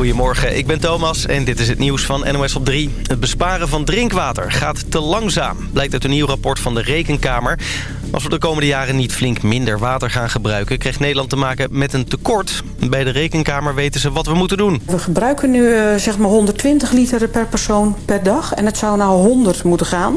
Goedemorgen, ik ben Thomas en dit is het nieuws van NOS op 3. Het besparen van drinkwater gaat te langzaam, blijkt uit een nieuw rapport van de Rekenkamer. Als we de komende jaren niet flink minder water gaan gebruiken... krijgt Nederland te maken met een tekort. Bij de Rekenkamer weten ze wat we moeten doen. We gebruiken nu uh, zeg maar 120 liter per persoon per dag. En het zou naar 100 moeten gaan.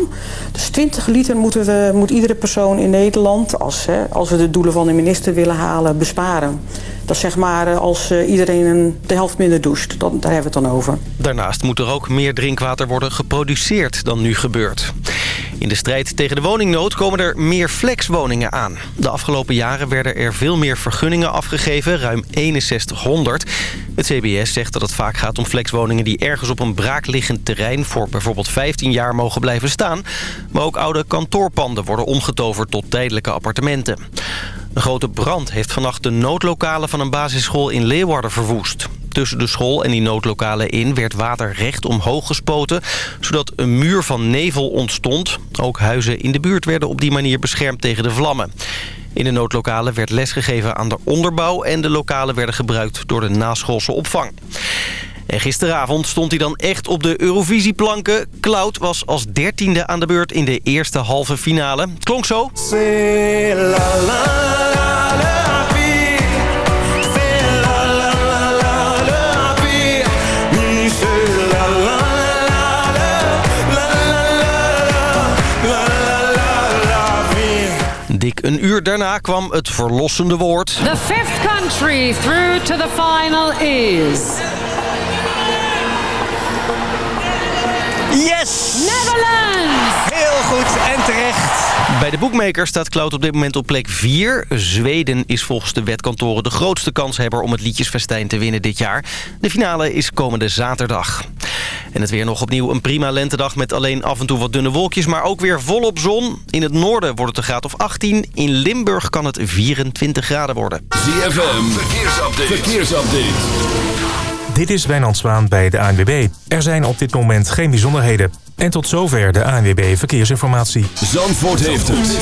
Dus 20 liter moeten we, moet iedere persoon in Nederland... Als, hè, als we de doelen van de minister willen halen, besparen. Dat zeg maar eh, als uh, iedereen een, de helft minder doucht. Dan, daar hebben we het dan over. Daarnaast moet er ook meer drinkwater worden geproduceerd dan nu gebeurt. In de strijd tegen de woningnood komen er meer flexwoningen aan. De afgelopen jaren werden er veel meer vergunningen afgegeven, ruim 6100. Het CBS zegt dat het vaak gaat om flexwoningen die ergens op een braakliggend terrein... voor bijvoorbeeld 15 jaar mogen blijven staan. Maar ook oude kantoorpanden worden omgetoverd tot tijdelijke appartementen. Een grote brand heeft vannacht de noodlokalen van een basisschool in Leeuwarden verwoest. Tussen de school en die noodlokalen in werd water recht omhoog gespoten... zodat een muur van nevel ontstond. Ook huizen in de buurt werden op die manier beschermd tegen de vlammen. In de noodlokalen werd lesgegeven aan de onderbouw... en de lokalen werden gebruikt door de naschoolse opvang. En gisteravond stond hij dan echt op de Eurovisieplanken. Cloud was als dertiende aan de beurt in de eerste halve finale. Het klonk zo. Dik een uur daarna kwam het verlossende woord. The fifth country through to the final is... Yes! Netherlands! Heel goed en terecht. Bij de boekmaker staat Cloud op dit moment op plek 4. Zweden is volgens de wetkantoren de grootste kanshebber om het liedjesfestijn te winnen dit jaar. De finale is komende zaterdag. En het weer nog opnieuw een prima lentedag met alleen af en toe wat dunne wolkjes... maar ook weer volop zon. In het noorden wordt het een graad of 18. In Limburg kan het 24 graden worden. ZFM, verkeersupdate. verkeersupdate. Dit is Wijnand Zwaan bij de ANWB. Er zijn op dit moment geen bijzonderheden. En tot zover de ANWB Verkeersinformatie. Zandvoort heeft het.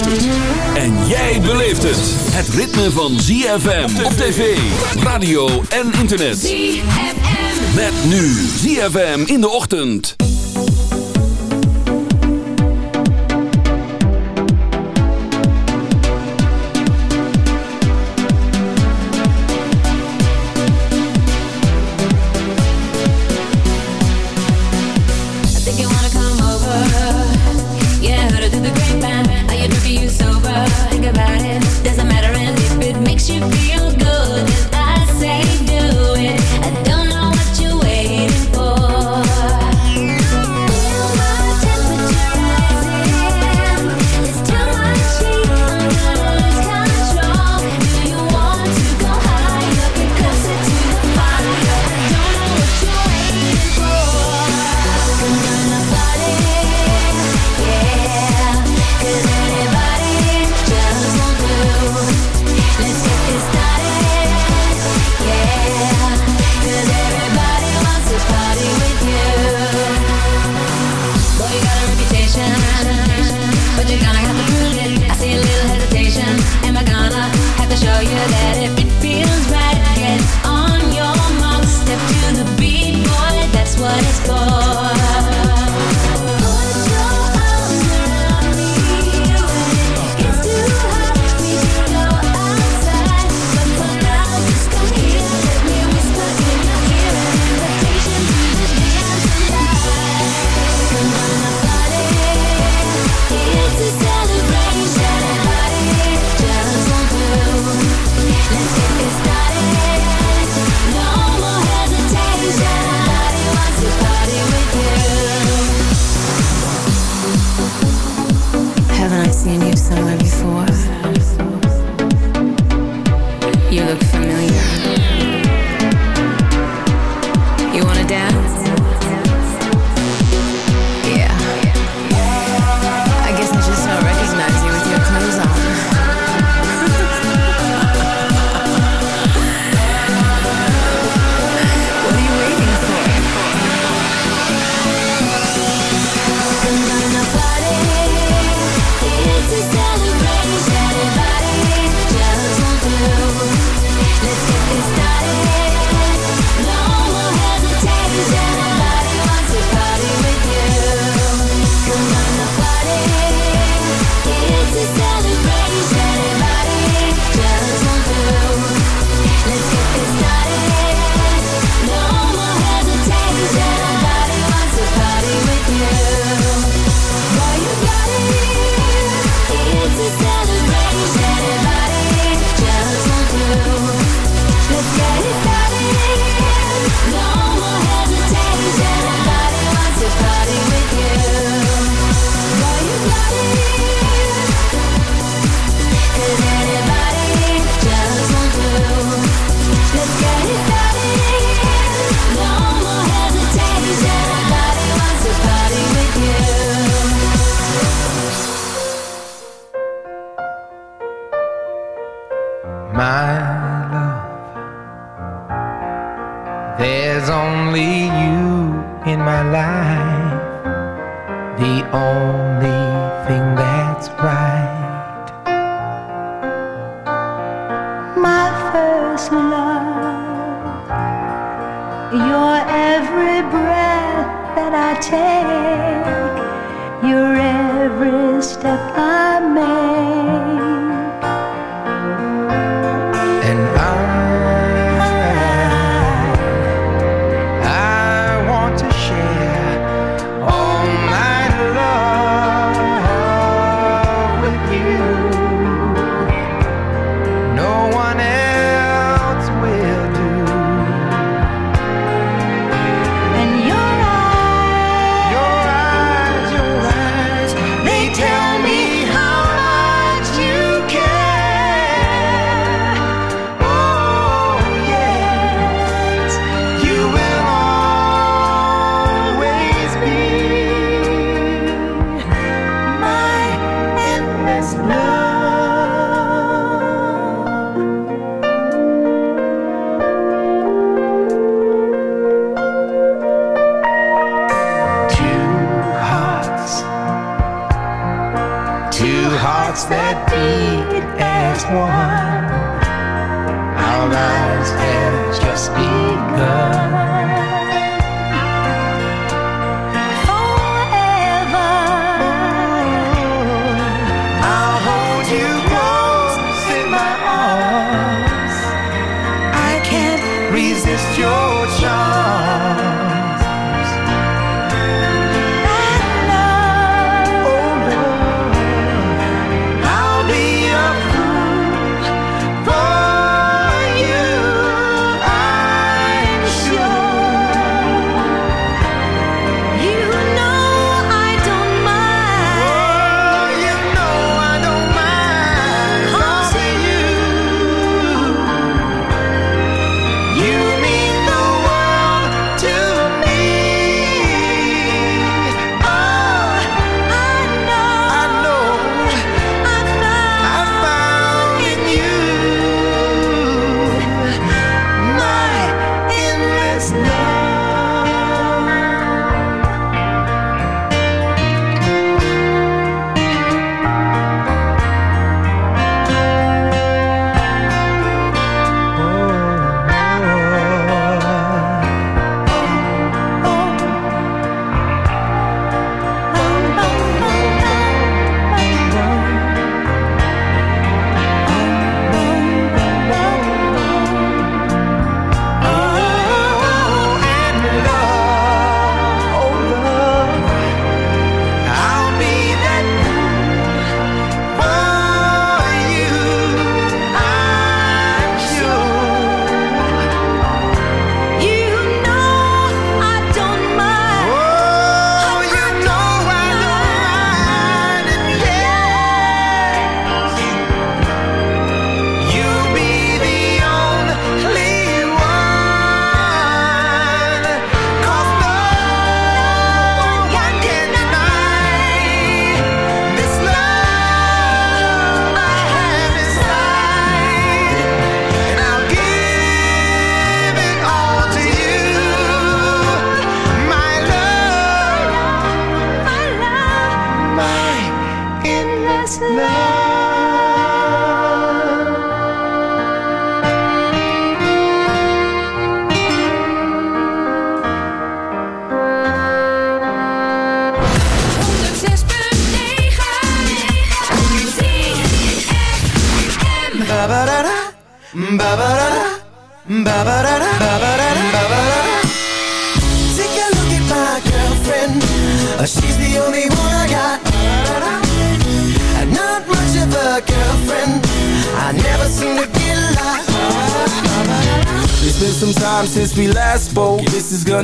En jij beleeft het. Het ritme van ZFM op tv, radio en internet. ZFM. Met nu ZFM in de ochtend.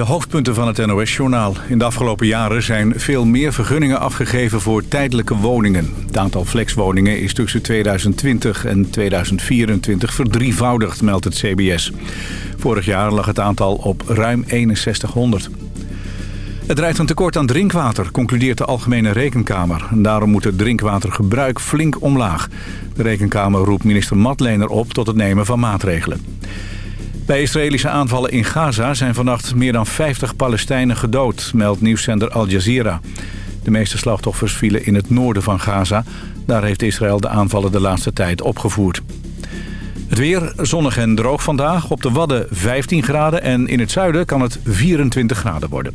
de hoofdpunten van het NOS-journaal. In de afgelopen jaren zijn veel meer vergunningen afgegeven voor tijdelijke woningen. Het aantal flexwoningen is tussen 2020 en 2024 verdrievoudigd, meldt het CBS. Vorig jaar lag het aantal op ruim 6100. Het rijdt een tekort aan drinkwater, concludeert de Algemene Rekenkamer. Daarom moet het drinkwatergebruik flink omlaag. De Rekenkamer roept minister Matlener op tot het nemen van maatregelen. Bij Israëlische aanvallen in Gaza zijn vannacht meer dan 50 Palestijnen gedood, meldt nieuwszender Al Jazeera. De meeste slachtoffers vielen in het noorden van Gaza. Daar heeft Israël de aanvallen de laatste tijd opgevoerd. Het weer zonnig en droog vandaag. Op de Wadden 15 graden en in het zuiden kan het 24 graden worden.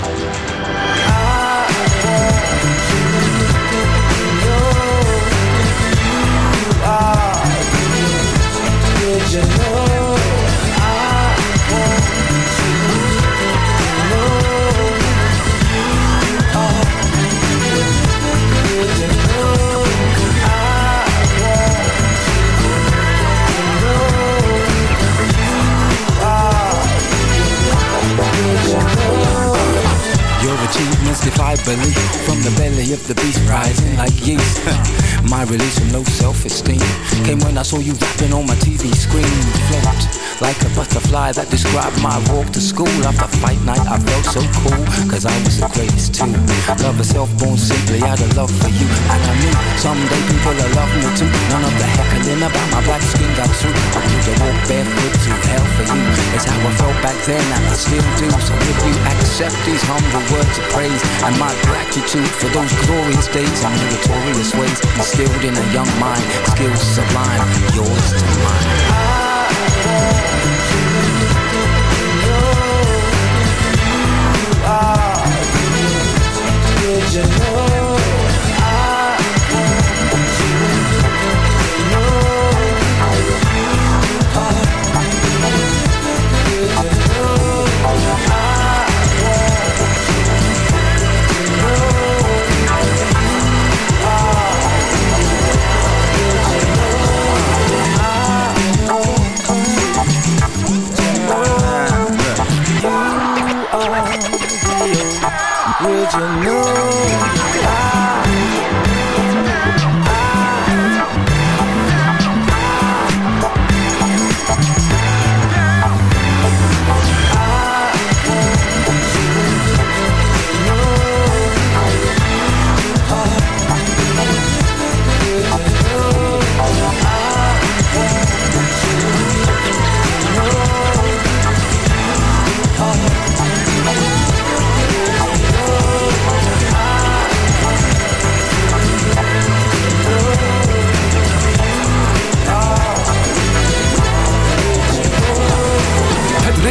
you know achievements defy belief. From the belly of the beast rising like yeast. My release from low self-esteem. Came when I saw you rapping on my TV screen. Float like a butterfly that described my walk to school. After fight night I felt so cool Cause I was the greatest too. Love herself born simply out of love for you. And I knew someday people will love me too. None of the heckling about my black skin got through back then and I still do So if you accept these humble words of praise and my gratitude for those glorious days and meritorious ways instilled in a young mind. Skills sublime, yours to mine. You know?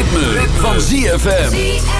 Ritme, van ZFM.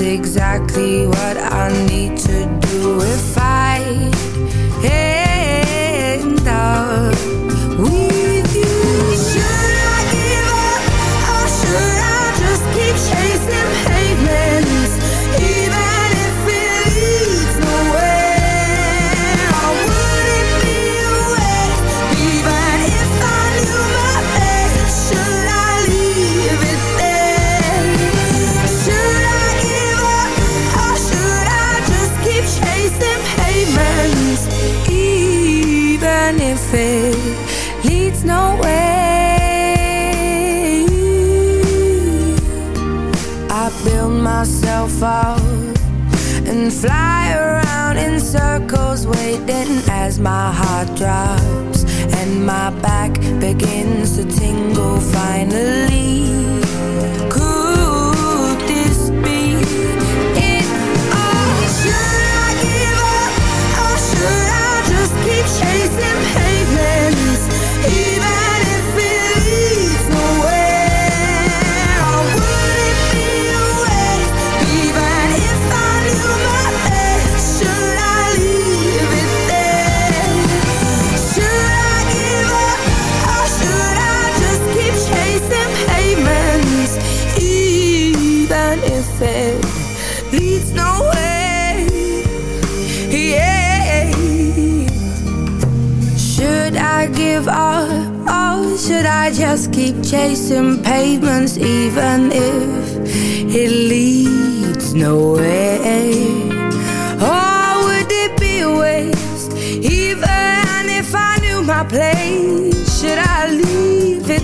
exactly what I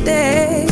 day.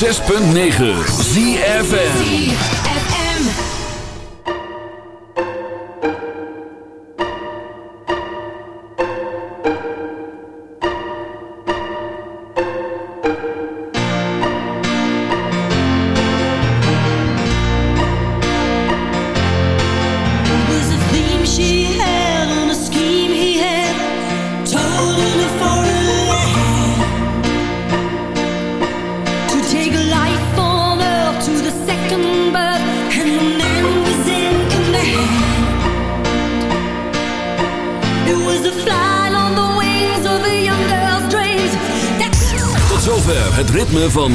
106.9 ZFN